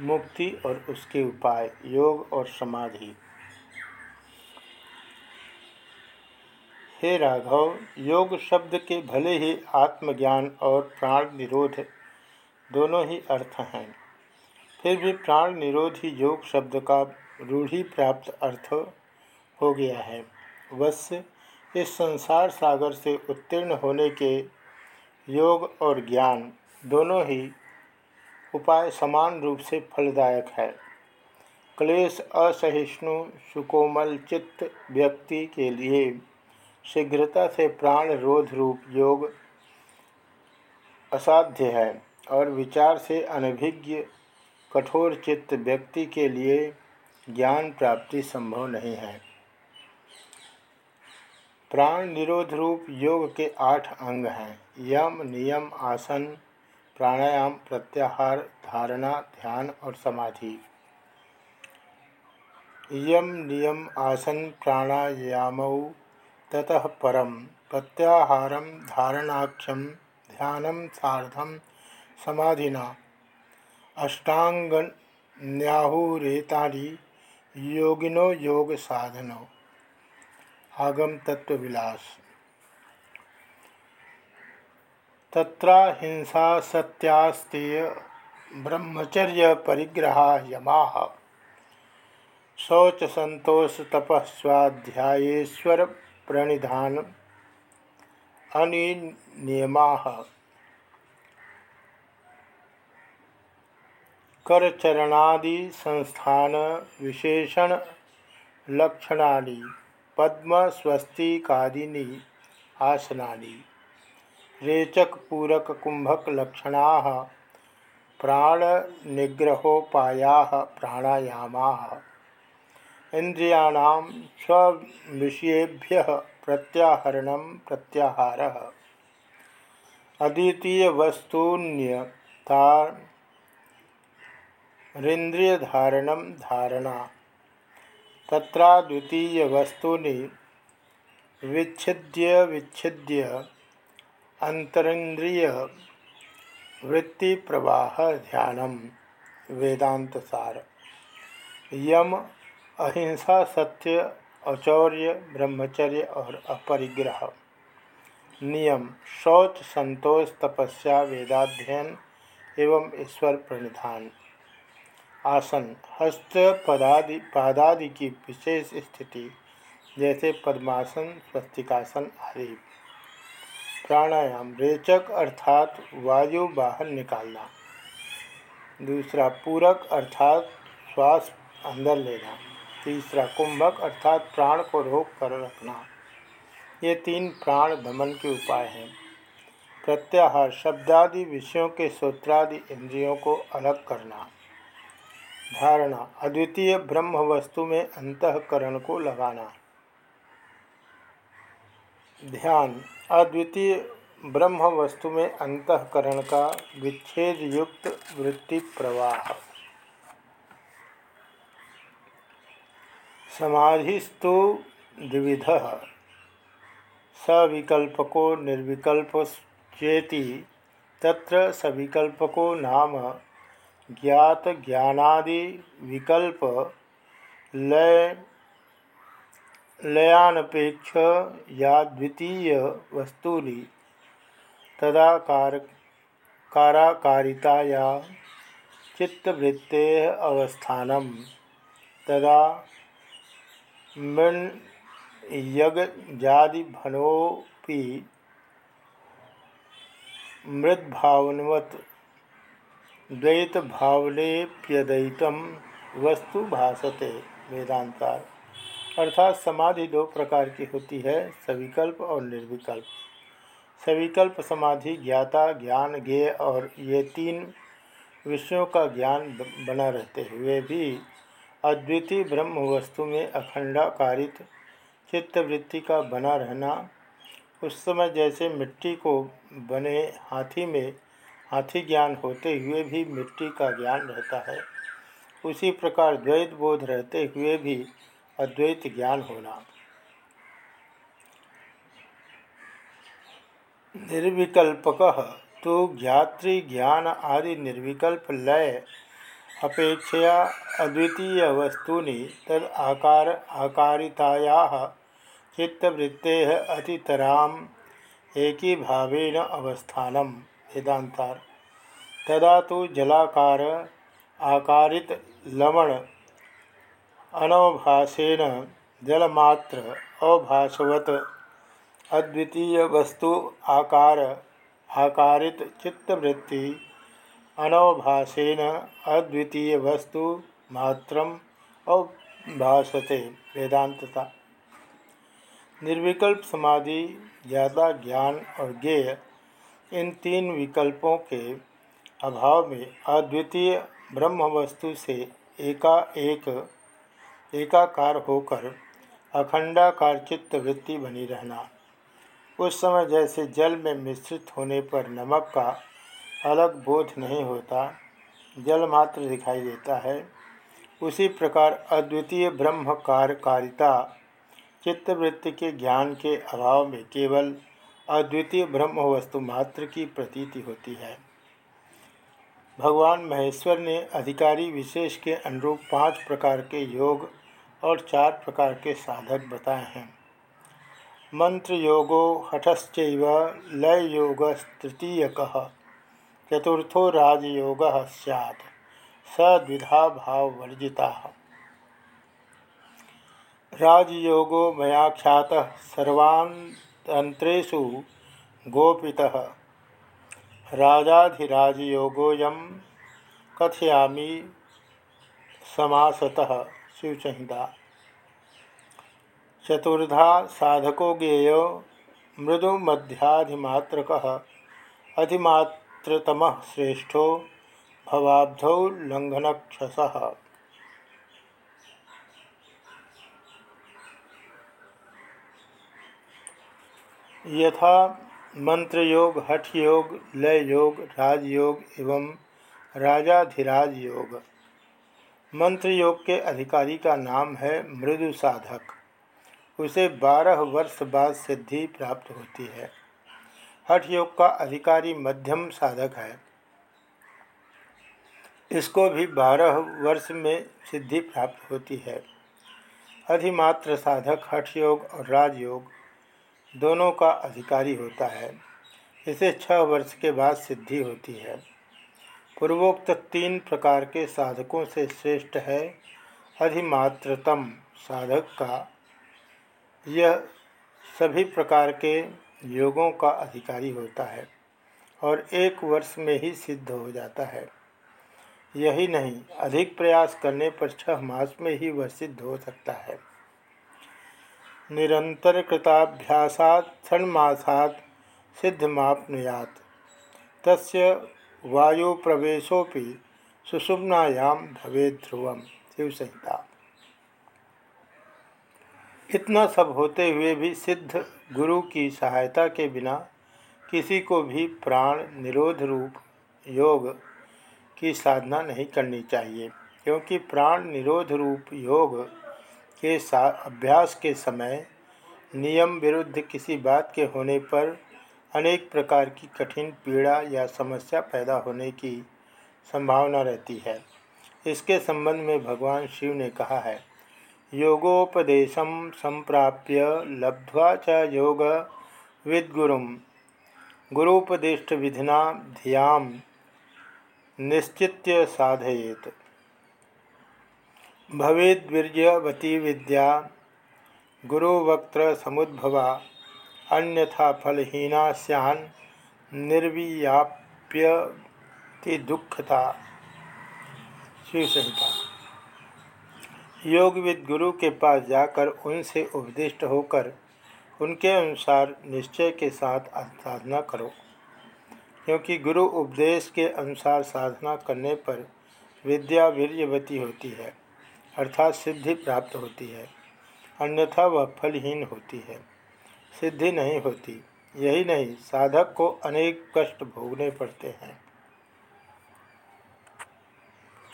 मुक्ति और उसके उपाय, योग और समाधि। हे राघव, योग शब्द के भले ही आत्मज्ञान और प्राण निरोध दोनों ही अर्थ हैं। फिर भी प्राण निरोध ही योग शब्द का रूढ़ी प्राप्त अर्थ हो गया है। वश इस संसार सागर से उत्तीर्ण होने के योग और ज्ञान दोनों ही उपाय समान रूप से फलदायक है। क्लेश, असहिष्णु, सुकोमल चित्त व्यक्ति के लिए शीघ्रता से प्राण रोध रूप योग असाध्य है और विचार से अनभिज्ञ, कठोर चित्त व्यक्ति के लिए ज्ञान प्राप्ति संभव नहीं है। प्राण निरोध रूप योग के आठ अंग हैं। यम, नियम, आसन प्राणायाम, प्रत्याहार, धारणा, ध्यान और समाधि। यम नियम आसन प्राणायाम, ततः परम प्रत्याहार धारणाक्षम ध्यान साधम समाधिना। अष्टांग न्याहुरेतानि योगिनो योग साधनो आगम तत्व विलास तत्रा हिंसा सत्यास्तेय ब्रह्मचर्य परिग्रहा यमा। शौच संतोष तपस्वाध्यायेश्वर प्रणिधान अनियमा करचरणादि संस्थान विशेषण लक्षणानि, पद्म स्वस्तिकादीनि आसनानि। रेचक पूरक कुंभक लक्षणा प्राण निग्रहोपाया प्राणायामा। इंद्रियाणाम स्विषयेभ्य प्रत्याहरण, प्रत्याहार। अद्वितीय वस्तून्यतारिंद्रियधारण धारणा। तत्राद्वितीय वस्तूनि विच्छिद्य विच्छिद्य अंतरिंद्रिय वृत्ति प्रवाह ध्यान वेदांत सार। यम अहिंसा सत्य औचौर्य ब्रह्मचर्य और अपरिग्रह। नियम शौच संतोष तपस्या वेदाध्ययन एवं ईश्वर प्रणिधान। आसन हस्त पदादि पादादि की विशेष स्थिति जैसे पद्मासन, स्वस्तिकासन आदि। प्राणायाम, रेचक अर्थात वायु बाहर निकालना। दूसरा, पूरक अर्थात श्वास अंदर लेना। तीसरा, कुंभक अर्थात प्राण को रोक कर रखना। ये तीन प्राण दमन के उपाय हैं। प्रत्याहार, शब्दादि विषयों के सूत्रादि इंद्रियों को अलग करना। धारणा, अद्वितीय ब्रह्म वस्तु में अंतकरण को लगाना। ध्यान। अद्वितीय ब्रह्म वस्तु में अंतकरण का विच्छेद युक्त वृत्ति प्रवाह समाधिस्तु द्विविध। सविकल्पको निर्विकल्प चेति तत्र सविकल्पको नाम ज्ञात ज्ञानादि विकल्प लय लयानपेक्ष या द्वितीय वस्तूनि तदाकार काराकारिता या चित्तवृत्ते अवस्थानम तदा मृण यगजादिभनोपि मृद्भावनवत द्वैतभावनेप्यद्वैत वस्तु भाषते वेदांतार अर्थात समाधि दो प्रकार की होती है, सविकल्प और निर्विकल्प। सविकल्प समाधि ज्ञाता, ज्ञान ज्ञेय और ये तीन विषयों का ज्ञान बना रहते हुए भी अद्वितीय ब्रह्म वस्तु में अखंडाकारित चित्तवृत्ति का बना रहना, उस समय जैसे मिट्टी को बने हाथी में हाथी ज्ञान होते हुए भी मिट्टी का ज्ञान रहता है। उसी प्रकार द्वैत बोध रहते हुए भी अद्वैत ज्ञान होना। निर्विकल्पक तो ज्ञात्री ज्ञान आदि निर्विकल्प लय अपेक्षया अद्वितीय वस्तूनि तद आकार आकारिताया चित्तवृत्ते अतितराम एकी भावेन अवस्थानम तदा तो जलाकार आकारित लवण अनवभाषेण जलमात्र अभाषवत। अद्वितीय वस्तु आकार आकारित चित्तवृत्ति। अनवभाषेण अद्वितीय वस्तु मात्र अभाषते। वेदांतता। निर्विकल्प समाधि, ज्ञाता ज्ञान और ज्ञेय, इन तीन विकल्पों के अभाव में अद्वितीय ब्रह्म वस्तु से एका एक एकाकार होकर अखंडाकार चित्त वृत्ति बनी रहना। उस समय जैसे जल में मिश्रित होने पर नमक का अलग बोध नहीं होता, जल मात्र दिखाई देता है। उसी प्रकार अद्वितीय ब्रह्म कार्यकारिता चित्तवृत्ति के ज्ञान के अभाव में केवल अद्वितीय ब्रह्म वस्तु मात्र की प्रतीति होती है। भगवान महेश्वर ने अधिकारी विशेष के अनुरूप पाँच प्रकार के योग और चार प्रकार के साधक बताए हैं। मंत्र योगो हठश्च लय योग तृतीयक, चतुर्थो राजयोग सैद सद्विधा भाव वर्जिता। राजयोगो मया ख्यात सर्वान्तरेशु गोपितः। राजाधिराजयोगोयम कथयामी समासतः शिवसंहिता चतुर्धा साधको ज्ञेय मृदु मध्याधिमात्रक अधिमात्रतम श्रेष्ठो भवाब्धौ लंघनक्षस यथा मंत्र योग हठ योग लय योग राजयोग एवं राजाधिराज योग मंत्र योग के अधिकारी का नाम है मृदु साधक। उसे बारह वर्ष बाद सिद्धि प्राप्त होती है। हठ योग का अधिकारी मध्यम साधक है। इसको भी बारह वर्ष में सिद्धि प्राप्त होती है। अधिमात्र साधक हठ योग और राजयोग दोनों का अधिकारी होता है। इसे छह वर्ष के बाद सिद्धि होती है। पूर्वोक्त तीन प्रकार के साधकों से श्रेष्ठ है अधिमात्रतम साधक का। यह सभी प्रकार के योगों का अधिकारी होता है और एक वर्ष में ही सिद्ध हो जाता है। यही नहीं, अधिक प्रयास करने पर छह मास में ही वह सिद्ध हो सकता है। निरंतर कृताभ्यासात् षण्मासात् सिद्धिमाप्नुयात्। तस्य वायुप्रवेशोपि सुषुम्नायां भवे ध्रुवम। शिवसंहिता। इतना सब होते हुए भी सिद्ध गुरु की सहायता के बिना किसी को भी प्राण निरोध रूप योग की साधना नहीं करनी चाहिए, क्योंकि प्राण निरोध रूप योग के अभ्यास के समय नियम विरुद्ध किसी बात के होने पर अनेक प्रकार की कठिन पीड़ा या समस्या पैदा होने की संभावना रहती है। इसके संबंध में भगवान शिव ने कहा है योगोपदेशम संप्राप्य लब्ध्वा च योग विद्गुरु। गुरुपदिष्ट विधिना धियाम निश्चित साधयेत। भवेद्वीर्यवती विद्या गुरु गुरुवक्त्र समुद्भवा अन्यथा फलहीना सैन निर्वियाप्य दुखता शिवसंहिता। योगविद गुरु के पास जाकर उनसे उपदिष्ट होकर उनके अनुसार निश्चय के साथ साधना करो, क्योंकि गुरु उपदेश के अनुसार साधना करने पर विद्या वीर्यवती होती है। अर्थात सिद्धि प्राप्त होती है। अन्यथा वह फलहीन होती है। सिद्धि नहीं होती। यही नहीं, साधक को अनेक कष्ट भोगने पड़ते हैं।